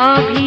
अभी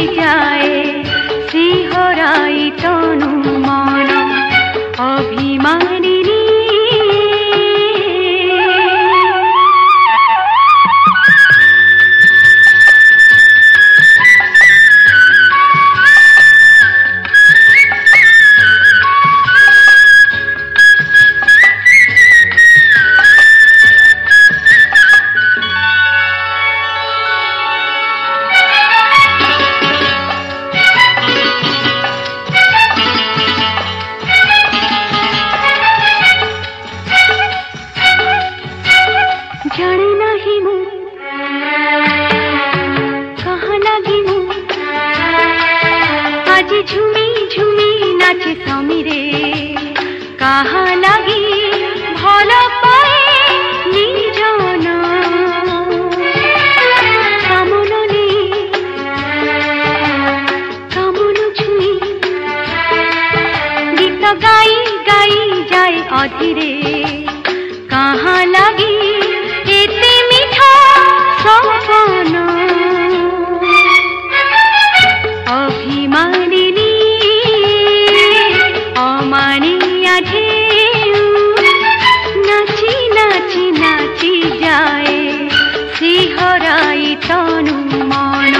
নাচি রে। কাহা লাগি ভালো পায়ে নিজন কামননি কামন ছুঁই। গীত গাই গাই যায় অধীরে। কাহা লাগি শিহরাই তনু মন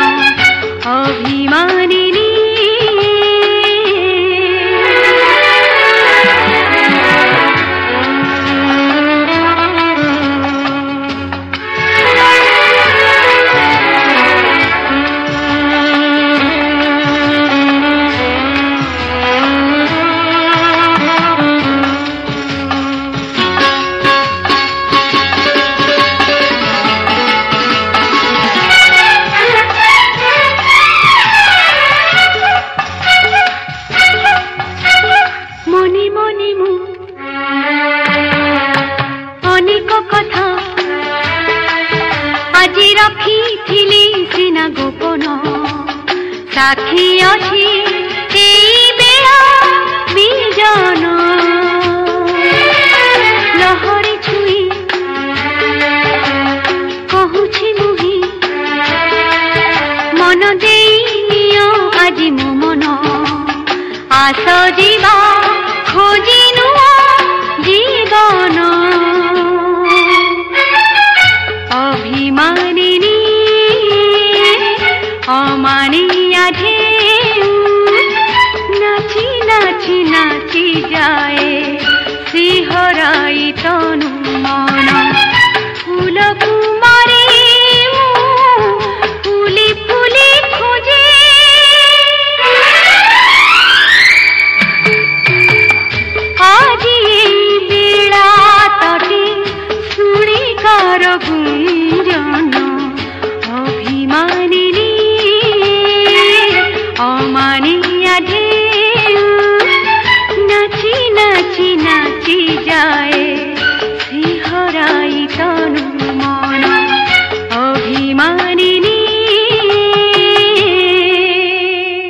কোনো সাথী অসীম এই বেড়া বিজন। লহরি ছুঁই, কহুছি মুহি। মন দেই নিয় আজি মো মন আস নুয়া জীবন। অমানিয়া ঢেউ নাচি নাচি নাচি যায়। শিহরাই তনু